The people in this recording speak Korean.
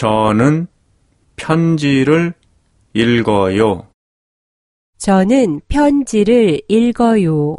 저는 편지를 읽어요. 저는 편지를 읽어요.